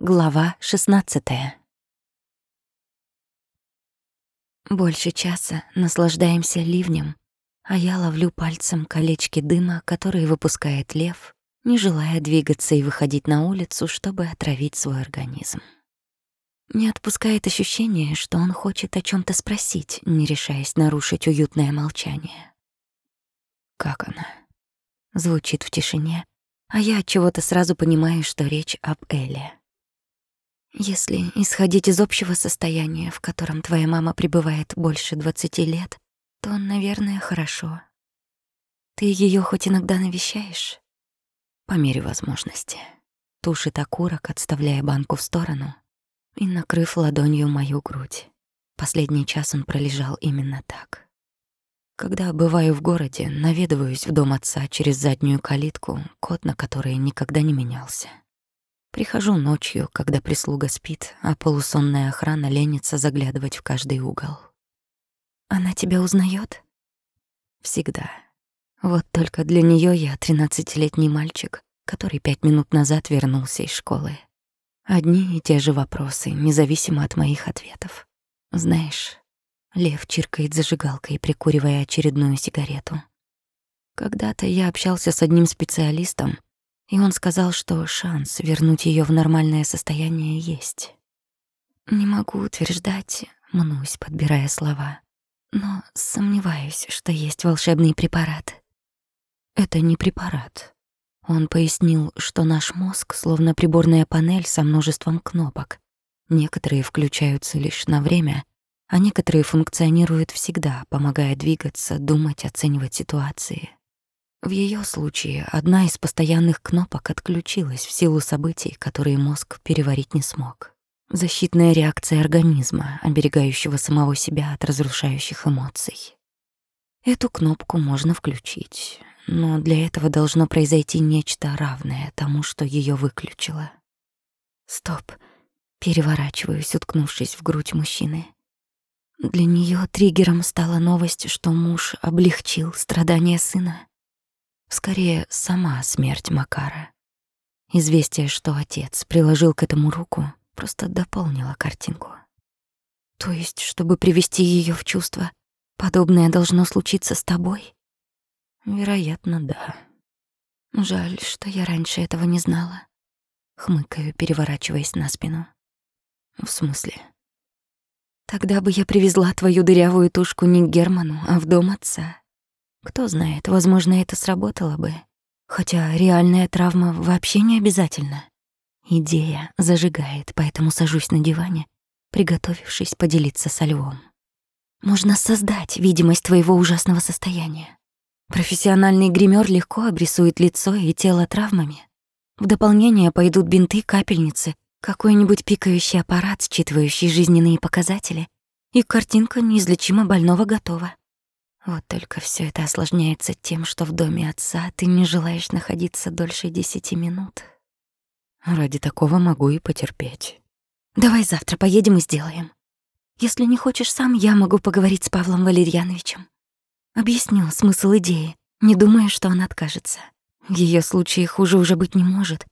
Глава 16 Больше часа наслаждаемся ливнем, а я ловлю пальцем колечки дыма, которые выпускает лев, не желая двигаться и выходить на улицу, чтобы отравить свой организм. Не отпускает ощущение, что он хочет о чем то спросить, не решаясь нарушить уютное молчание. «Как она?» Звучит в тишине, а я от чего-то сразу понимаю, что речь об Эле. Если исходить из общего состояния, в котором твоя мама пребывает больше двадцати лет, то, наверное, хорошо. Ты ее хоть иногда навещаешь? По мере возможности. Тушит окурок, отставляя банку в сторону и накрыв ладонью мою грудь. Последний час он пролежал именно так. Когда бываю в городе, наведываюсь в дом отца через заднюю калитку, код на которой никогда не менялся. Прихожу ночью, когда прислуга спит, а полусонная охрана ленится заглядывать в каждый угол. Она тебя узнает? Всегда. Вот только для нее я тринадцатилетний мальчик, который пять минут назад вернулся из школы. Одни и те же вопросы, независимо от моих ответов. Знаешь, Лев чиркает зажигалкой, прикуривая очередную сигарету. Когда-то я общался с одним специалистом, и он сказал, что шанс вернуть ее в нормальное состояние есть. Не могу утверждать, мнусь, подбирая слова, но сомневаюсь, что есть волшебный препарат. Это не препарат. Он пояснил, что наш мозг словно приборная панель со множеством кнопок. Некоторые включаются лишь на время, а некоторые функционируют всегда, помогая двигаться, думать, оценивать ситуации. В ее случае одна из постоянных кнопок отключилась в силу событий, которые мозг переварить не смог. Защитная реакция организма, оберегающего самого себя от разрушающих эмоций. Эту кнопку можно включить, но для этого должно произойти нечто равное тому, что ее выключило. Стоп. Переворачиваюсь, уткнувшись в грудь мужчины. Для нее триггером стала новость, что муж облегчил страдания сына. Скорее, сама смерть Макара. Известие, что отец приложил к этому руку, просто дополнило картинку. То есть, чтобы привести ее в чувство, подобное должно случиться с тобой? Вероятно, да. Жаль, что я раньше этого не знала. Хмыкаю, переворачиваясь на спину. В смысле? Тогда бы я привезла твою дырявую тушку не к Герману, а в дом отца. Кто знает, возможно, это сработало бы. Хотя реальная травма вообще не обязательно. Идея зажигает, поэтому сажусь на диване, приготовившись поделиться со львом. Можно создать видимость твоего ужасного состояния. Профессиональный гример легко обрисует лицо и тело травмами. В дополнение пойдут бинты, капельницы, какой-нибудь пикающий аппарат, считывающий жизненные показатели, и картинка неизлечимо больного готова. Вот только все это осложняется тем, что в доме отца ты не желаешь находиться дольше десяти минут. Ради такого могу и потерпеть. Давай завтра поедем и сделаем. Если не хочешь сам, я могу поговорить с Павлом Валерьяновичем. Объясню смысл идеи, не думая, что он откажется. В её случае хуже уже быть не может.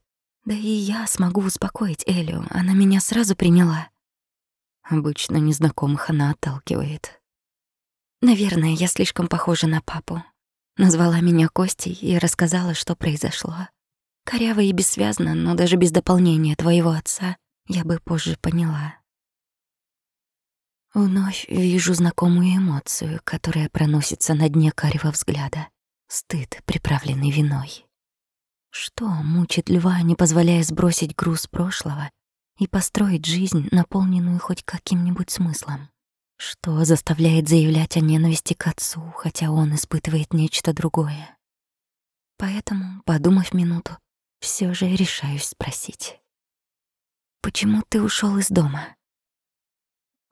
Да и я смогу успокоить Элю, она меня сразу приняла. Обычно незнакомых она отталкивает. Наверное, я слишком похожа на папу. Назвала меня Костей и рассказала, что произошло. Коряво и бессвязно, но даже без дополнения твоего отца я бы позже поняла. Вновь вижу знакомую эмоцию, которая проносится на дне карего взгляда. Стыд, приправленный виной. Что мучит льва, не позволяя сбросить груз прошлого и построить жизнь, наполненную хоть каким-нибудь смыслом? Что заставляет заявлять о ненависти к отцу, хотя он испытывает нечто другое? Поэтому, подумав минуту, все же решаюсь спросить. «Почему ты ушел из дома?»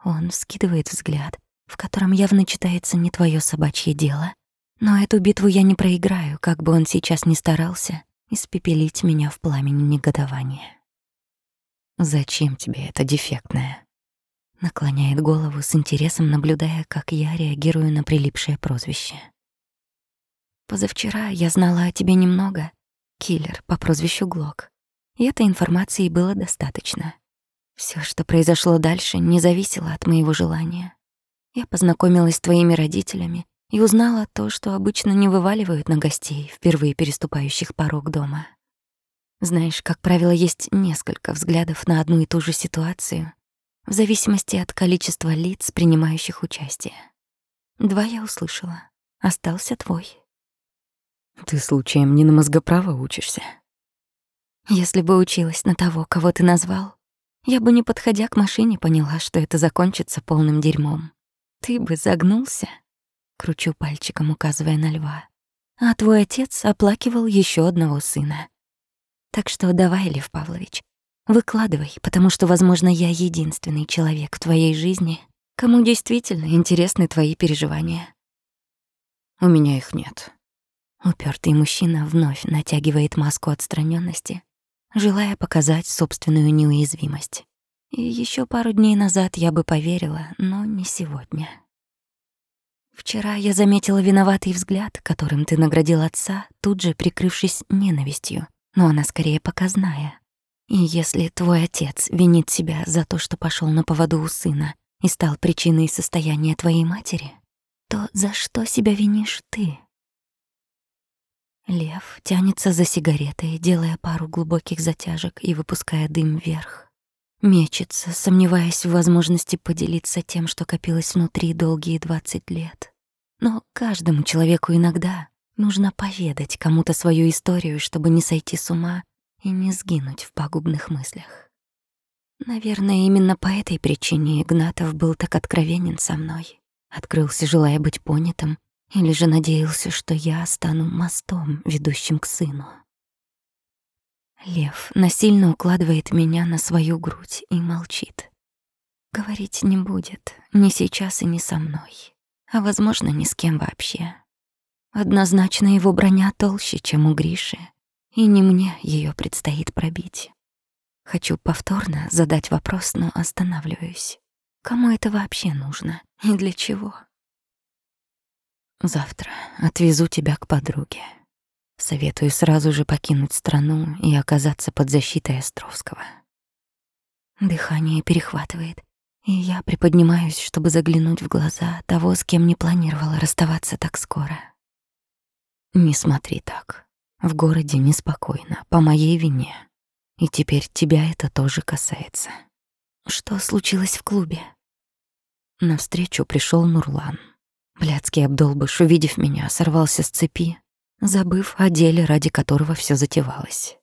Он вскидывает взгляд, в котором явно читается не твое собачье дело. Но эту битву я не проиграю, как бы он сейчас ни старался испепелить меня в пламени негодования. «Зачем тебе это дефектное?» Наклоняет голову с интересом, наблюдая, как я реагирую на прилипшее прозвище. «Позавчера я знала о тебе немного. Киллер по прозвищу Глок. и этой информации было достаточно. Все, что произошло дальше, не зависело от моего желания. Я познакомилась с твоими родителями и узнала то, что обычно не вываливают на гостей, впервые переступающих порог дома. Знаешь, как правило, есть несколько взглядов на одну и ту же ситуацию, в зависимости от количества лиц, принимающих участие. Два я услышала. Остался твой. Ты случаем не на мозгоправо учишься? Если бы училась на того, кого ты назвал, я бы, не подходя к машине, поняла, что это закончится полным дерьмом. Ты бы загнулся, кручу пальчиком, указывая на льва. А твой отец оплакивал еще одного сына. Так что давай, Лев Павлович, выкладывай, потому что, возможно, я единственный человек в твоей жизни, кому действительно интересны твои переживания. У меня их нет. Упертый мужчина вновь натягивает маску отстраненности, желая показать собственную неуязвимость. И еще пару дней назад я бы поверила, но не сегодня. Вчера я заметила виноватый взгляд, которым ты наградил отца, тут же прикрывшись ненавистью, но она скорее показная. И если твой отец винит себя за то, что пошел на поводу у сына и стал причиной состояния твоей матери, то за что себя винишь ты? Лев тянется за сигаретой, делая пару глубоких затяжек и выпуская дым вверх. Мечется, сомневаясь в возможности поделиться тем, что копилось внутри долгие двадцать лет. Но каждому человеку иногда нужно поведать кому-то свою историю, чтобы не сойти с ума и не сгинуть в пагубных мыслях. Наверное, именно по этой причине Игнатов был так откровенен со мной. Открылся, желая быть понятым, или же надеялся, что я стану мостом, ведущим к сыну. Лев насильно укладывает меня на свою грудь и молчит. Говорить не будет, ни сейчас и ни со мной, а, возможно, ни с кем вообще. Однозначно его броня толще, чем у Гриши, и не мне ее предстоит пробить. Хочу повторно задать вопрос, но останавливаюсь. Кому это вообще нужно и для чего? Завтра отвезу тебя к подруге. Советую сразу же покинуть страну и оказаться под защитой Островского. Дыхание перехватывает, и я приподнимаюсь, чтобы заглянуть в глаза того, с кем не планировала расставаться так скоро. Не смотри так. В городе неспокойно, по моей вине. И теперь тебя это тоже касается. Что случилось в клубе? Навстречу пришел Нурлан. Блядский обдолбыш, увидев меня, сорвался с цепи, забыв о деле, ради которого все затевалось.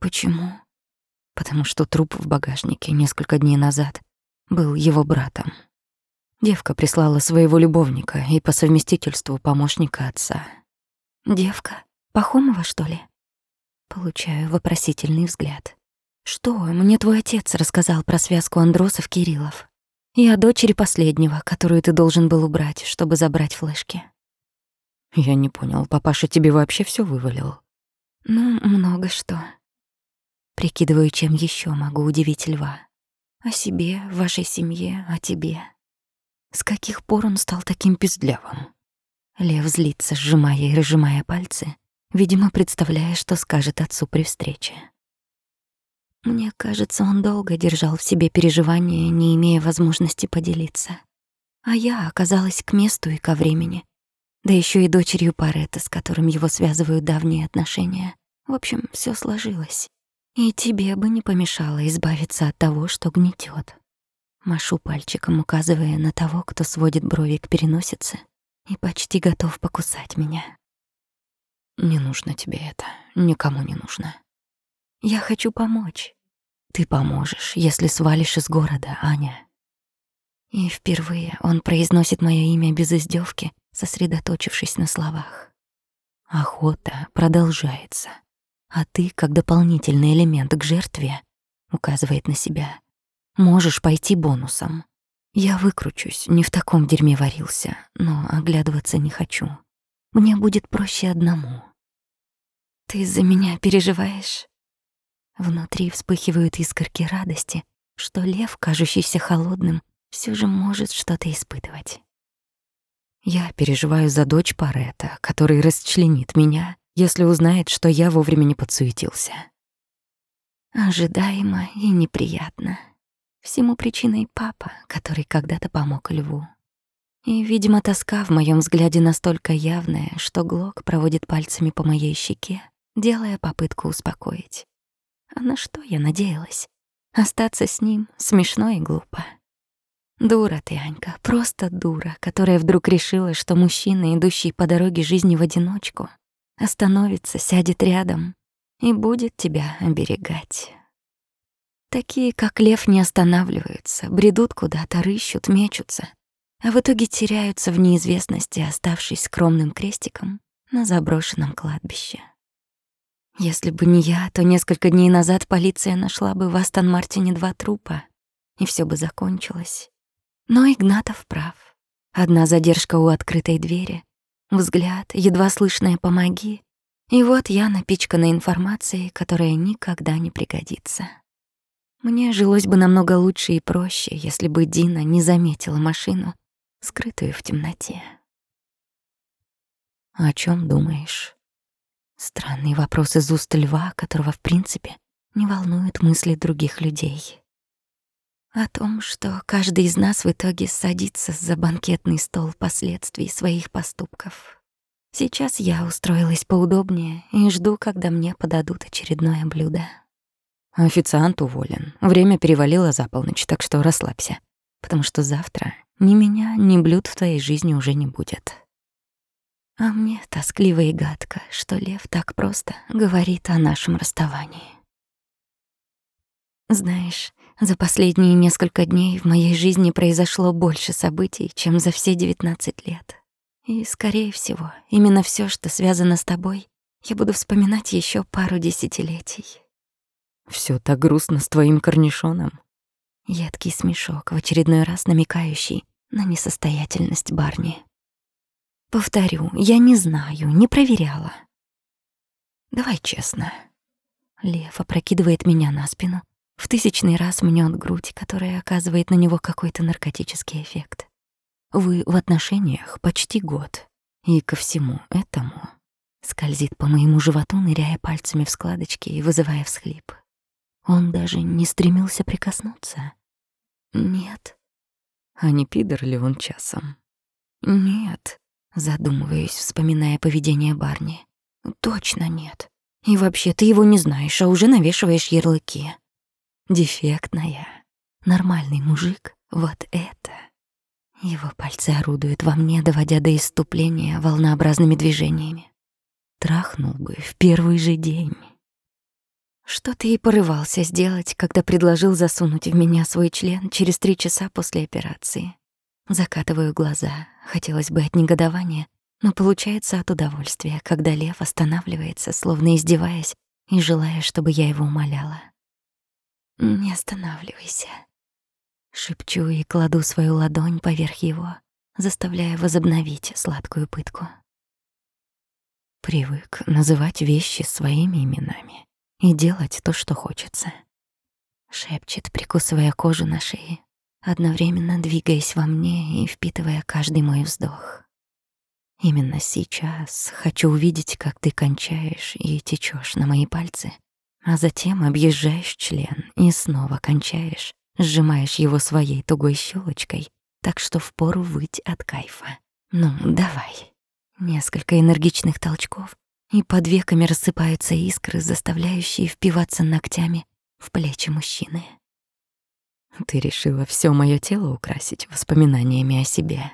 Почему? Потому что труп в багажнике несколько дней назад был его братом. Девка прислала своего любовника и по совместительству помощника отца. Девка? Пахомова, что ли? Получаю вопросительный взгляд. Что, мне твой отец рассказал про связку Андросов-Кириллов? И о дочери последнего, которую ты должен был убрать, чтобы забрать флешки. Я не понял, папаша тебе вообще все вывалил? Ну, много что. Прикидываю, чем еще могу удивить льва. О себе, вашей семье, о тебе. С каких пор он стал таким пиздлявым? Лев злится, сжимая и разжимая пальцы, видимо, представляя, что скажет отцу при встрече. Мне кажется, он долго держал в себе переживания, не имея возможности поделиться. А я оказалась к месту и ко времени. Да еще и дочерью Парета, с которым его связывают давние отношения. В общем, все сложилось. И тебе бы не помешало избавиться от того, что гнетет. Машу пальчиком, указывая на того, кто сводит брови к переносице и почти готов покусать меня. Не нужно тебе это, никому не нужно. Я хочу помочь. Ты поможешь, если свалишь из города, Аня. И впервые он произносит мое имя без издевки, сосредоточившись на словах. Охота продолжается. А ты, как дополнительный элемент к жертве, указывает на себя, можешь пойти бонусом. Я выкручусь, не в таком дерьме варился, но оглядываться не хочу. Мне будет проще одному. Ты за меня переживаешь? Внутри вспыхивают искорки радости, что лев, кажущийся холодным, все же может что-то испытывать. Я переживаю за дочь Парета, который расчленит меня, если узнает, что я вовремя не подсуетился. Ожидаемо и неприятно. Всему причиной папа, который когда-то помог льву. И, видимо, тоска в моем взгляде настолько явная, что Глок проводит пальцами по моей щеке, делая попытку успокоить. А на что я надеялась? Остаться с ним смешно и глупо. Дура ты, Анька, просто дура, которая вдруг решила, что мужчина, идущий по дороге жизни в одиночку, остановится, сядет рядом и будет тебя оберегать. Такие, как лев, не останавливаются, бредут куда-то, рыщут, мечутся, а в итоге теряются в неизвестности, оставшись скромным крестиком на заброшенном кладбище. Если бы не я, то несколько дней назад полиция нашла бы в Астон-Мартине два трупа, и все бы закончилось. Но Игнатов прав. Одна задержка у открытой двери, взгляд, едва слышное «помоги», и вот я напичкана информацией, которая никогда не пригодится. Мне жилось бы намного лучше и проще, если бы Дина не заметила машину, скрытую в темноте. «О чем думаешь?» Странный вопрос из уст льва, которого, в принципе, не волнуют мысли других людей. О том, что каждый из нас в итоге садится за банкетный стол последствий своих поступков. Сейчас я устроилась поудобнее и жду, когда мне подадут очередное блюдо. Официант уволен. Время перевалило за полночь, так что расслабься. Потому что завтра ни меня, ни блюд в твоей жизни уже не будет. А мне тоскливо и гадко, что Лев так просто говорит о нашем расставании. Знаешь, за последние несколько дней в моей жизни произошло больше событий, чем за все 19 лет. И, скорее всего, именно все, что связано с тобой, я буду вспоминать еще пару десятилетий. Все так грустно с твоим корнишоном. Едкий смешок, в очередной раз намекающий на несостоятельность Барни. Повторю, я не знаю, не проверяла. Давай честно. Лев опрокидывает меня на спину, в тысячный раз мнет грудь, которая оказывает на него какой-то наркотический эффект. Вы в отношениях почти год, и ко всему этому скользит по моему животу, ныряя пальцами в складочки и вызывая всхлип. Он даже не стремился прикоснуться. Нет. А не пидор ли он часом? Нет. Задумываюсь, вспоминая поведение Барни. Точно нет. И вообще ты его не знаешь, а уже навешиваешь ярлыки. Дефектная. Нормальный мужик — вот это. Его пальцы орудуют во мне, доводя до иступления волнообразными движениями. Трахнул бы в первый же день. Что ты и порывался сделать, когда предложил засунуть в меня свой член через три часа после операции. Закатываю глаза, хотелось бы от негодования, но получается от удовольствия, когда лев останавливается, словно издеваясь и желая, чтобы я его умоляла. «Не останавливайся». Шепчу и кладу свою ладонь поверх его, заставляя возобновить сладкую пытку. Привык называть вещи своими именами и делать то, что хочется. Шепчет, прикусывая кожу на шее, одновременно двигаясь во мне и впитывая каждый мой вздох. Именно сейчас хочу увидеть, как ты кончаешь и течешь на мои пальцы, а затем объезжаешь член и снова кончаешь, сжимаешь его своей тугой щелочкой, так что впору выть от кайфа. Ну, давай. Несколько энергичных толчков, и под веками рассыпаются искры, заставляющие впиваться ногтями в плечи мужчины. Ты решила все мое тело украсить воспоминаниями о себе.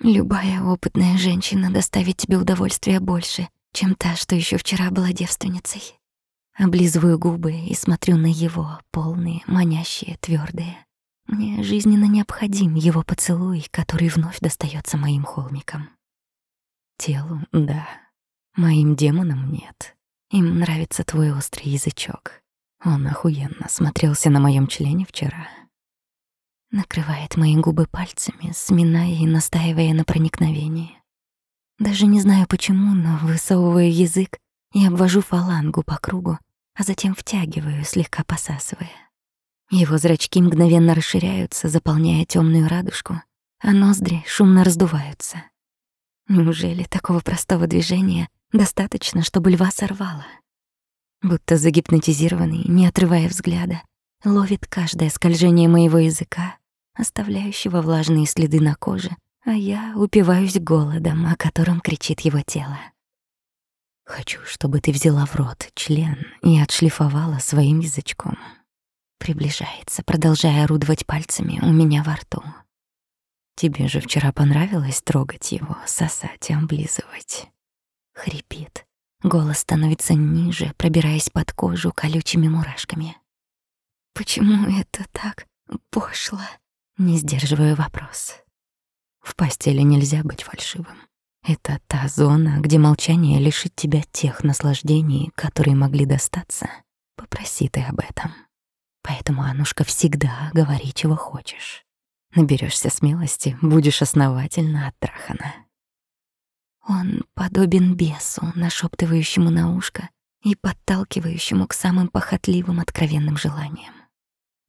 Любая опытная женщина доставит тебе удовольствие больше, чем та, что еще вчера была девственницей. Облизываю губы и смотрю на его, полные, манящие, твердые. Мне жизненно необходим его поцелуй, который вновь достается моим холмикам. Телу — да, моим демонам нет. Им нравится твой острый язычок. Он охуенно смотрелся на моем члене вчера. Накрывает мои губы пальцами, сминая и настаивая на проникновении. Даже не знаю почему, но высовываю язык и обвожу фалангу по кругу, а затем втягиваю, слегка посасывая. Его зрачки мгновенно расширяются, заполняя темную радужку, а ноздри шумно раздуваются. Неужели такого простого движения достаточно, чтобы льва сорвало? будто загипнотизированный, не отрывая взгляда, ловит каждое скольжение моего языка, оставляющего влажные следы на коже, а я упиваюсь голодом, о котором кричит его тело. Хочу, чтобы ты взяла в рот член и отшлифовала своим язычком. Приближается, продолжая орудовать пальцами у меня во рту. Тебе же вчера понравилось трогать его, сосать и облизывать. Хрипит. Голос становится ниже, пробираясь под кожу колючими мурашками. Почему это так пошло? Не сдерживаю вопрос. В постели нельзя быть фальшивым. Это та зона, где молчание лишит тебя тех наслаждений, которые могли достаться. Попроси ты об этом. Поэтому, Анушка, всегда говори, чего хочешь. Наберешься смелости, будешь основательно оттрахана. Он подобен бесу, нашептывающему на ушко и подталкивающему к самым похотливым откровенным желаниям.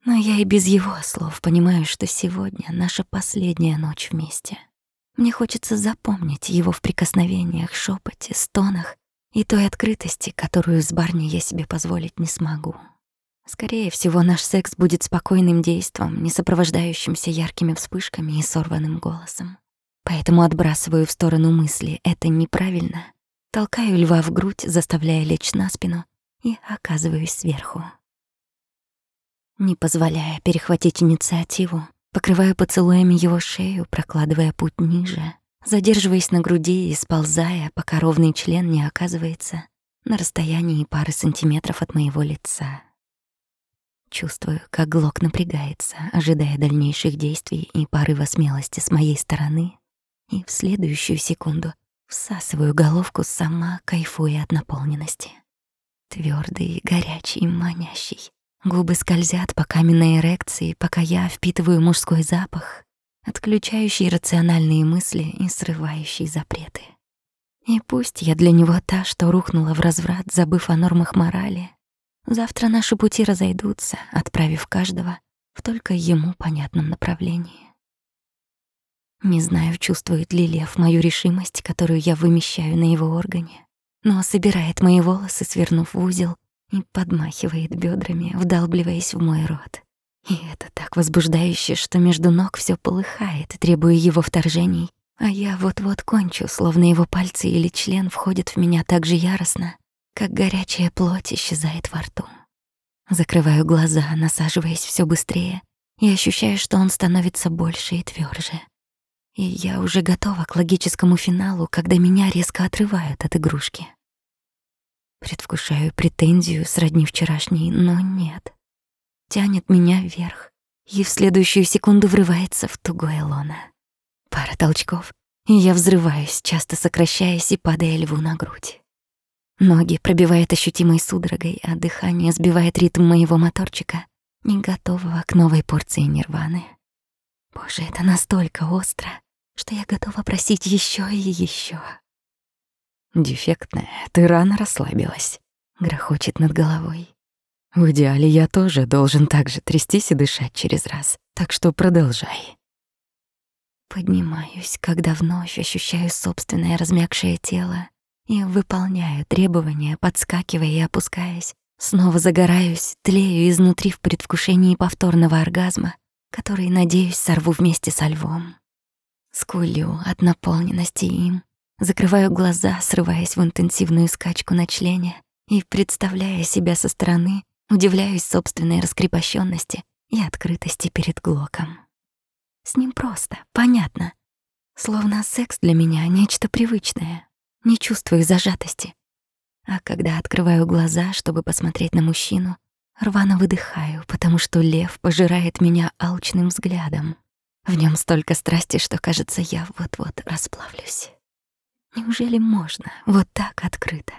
Но я и без его слов понимаю, что сегодня наша последняя ночь вместе. Мне хочется запомнить его в прикосновениях, шепоте, стонах и той открытости, которую с Барни я себе позволить не смогу. Скорее всего, наш секс будет спокойным действом, не сопровождающимся яркими вспышками и сорванным голосом. Поэтому отбрасываю в сторону мысли «это неправильно», толкаю льва в грудь, заставляя лечь на спину, и оказываюсь сверху. Не позволяя перехватить инициативу, Покрываю поцелуями его шею, прокладывая путь ниже, задерживаясь на груди и сползая, пока ровный член не оказывается на расстоянии пары сантиметров от моего лица. Чувствую, как глок напрягается, ожидая дальнейших действий и порыва смелости с моей стороны, и в следующую секунду всасываю головку сама, кайфуя от наполненности. Твёрдый, горячий, манящий. Губы скользят по каменной эрекции, пока я впитываю мужской запах, отключающий рациональные мысли и срывающий запреты. И пусть я для него та, что рухнула в разврат, забыв о нормах морали, завтра наши пути разойдутся, отправив каждого в только ему понятном направлении. Не знаю, чувствует ли лев мою решимость, которую я вымещаю на его органе, но собирает мои волосы, свернув в узел, и подмахивает бедрами, вдалбливаясь в мой рот. И это так возбуждающе, что между ног все полыхает, требуя его вторжений, а я вот-вот кончу, словно его пальцы или член входят в меня так же яростно, как горячая плоть исчезает во рту. Закрываю глаза, насаживаясь все быстрее, и ощущаю, что он становится больше и тверже. И я уже готова к логическому финалу, когда меня резко отрывают от игрушки. Предвкушаю претензию сродни вчерашней, но нет. Тянет меня вверх и в следующую секунду врывается в тугое лоно. Пара толчков, и я взрываюсь, часто сокращаясь и падая льву на грудь. Ноги пробивает ощутимой судорогой, а дыхание сбивает ритм моего моторчика, не готового к новой порции нирваны. Боже, это настолько остро, что я готова просить еще и еще. «Дефектная, ты рано расслабилась», — грохочет над головой. «В идеале я тоже должен так же трястись и дышать через раз, так что продолжай». Поднимаюсь, когда вновь ощущаю собственное размягшее тело и выполняю требования, подскакивая и опускаясь. Снова загораюсь, тлею изнутри в предвкушении повторного оргазма, который, надеюсь, сорву вместе со львом. Скулю от наполненности им, Закрываю глаза, срываясь в интенсивную скачку на члене и, представляя себя со стороны, удивляюсь собственной раскрепощенности и открытости перед Глоком. С ним просто, понятно. Словно секс для меня — нечто привычное. Не чувствую зажатости. А когда открываю глаза, чтобы посмотреть на мужчину, рвано выдыхаю, потому что лев пожирает меня алчным взглядом. В нем столько страсти, что, кажется, я вот-вот расплавлюсь. Неужели можно вот так открыто?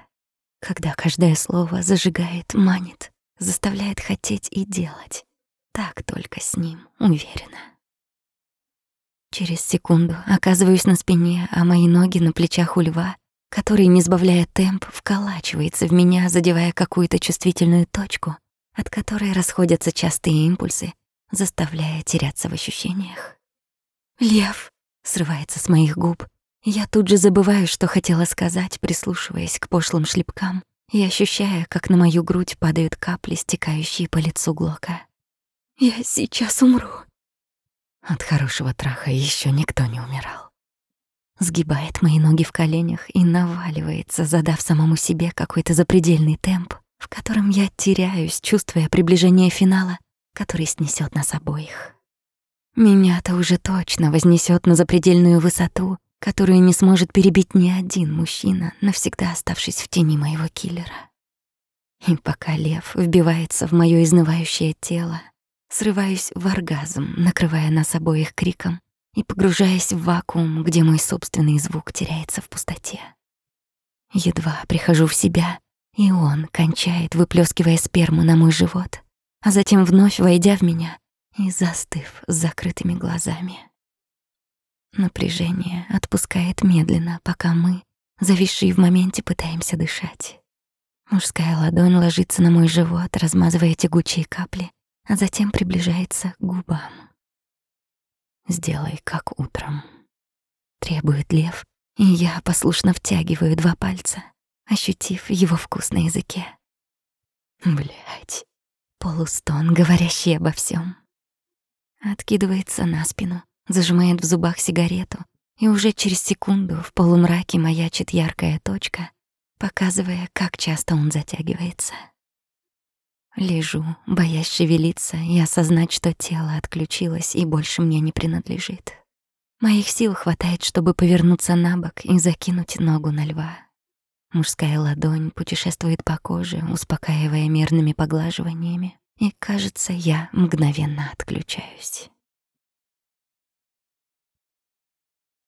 Когда каждое слово зажигает, манит, заставляет хотеть и делать. Так только с ним, уверена. Через секунду оказываюсь на спине, а мои ноги на плечах у льва, который, не сбавляя темп, вколачивается в меня, задевая какую-то чувствительную точку, от которой расходятся частые импульсы, заставляя теряться в ощущениях. «Лев!» — срывается с моих губ, я тут же забываю, что хотела сказать, прислушиваясь к пошлым шлепкам и ощущая, как на мою грудь падают капли, стекающие по лицу Глока. «Я сейчас умру». От хорошего траха еще никто не умирал. Сгибает мои ноги в коленях и наваливается, задав самому себе какой-то запредельный темп, в котором я теряюсь, чувствуя приближение финала, который снесет нас обоих. Меня-то уже точно вознесет на запредельную высоту, которую не сможет перебить ни один мужчина, навсегда оставшись в тени моего киллера. И пока лев вбивается в моё изнывающее тело, срываюсь в оргазм, накрывая нас обоих криком и погружаясь в вакуум, где мой собственный звук теряется в пустоте. Едва прихожу в себя, и он кончает, выплескивая сперму на мой живот, а затем вновь войдя в меня и застыв с закрытыми глазами. Напряжение отпускает медленно, пока мы, зависшие в моменте, пытаемся дышать. Мужская ладонь ложится на мой живот, размазывая тягучие капли, а затем приближается к губам. «Сделай, как утром», — требует лев, и я послушно втягиваю два пальца, ощутив его вкус на языке. Блять, полустон, говорящий обо всем. Откидывается на спину, зажимает в зубах сигарету, и уже через секунду в полумраке маячит яркая точка, показывая, как часто он затягивается. Лежу, боясь шевелиться и осознать, что тело отключилось и больше мне не принадлежит. Моих сил хватает, чтобы повернуться на бок и закинуть ногу на льва. Мужская ладонь путешествует по коже, успокаивая мерными поглаживаниями, и, кажется, я мгновенно отключаюсь.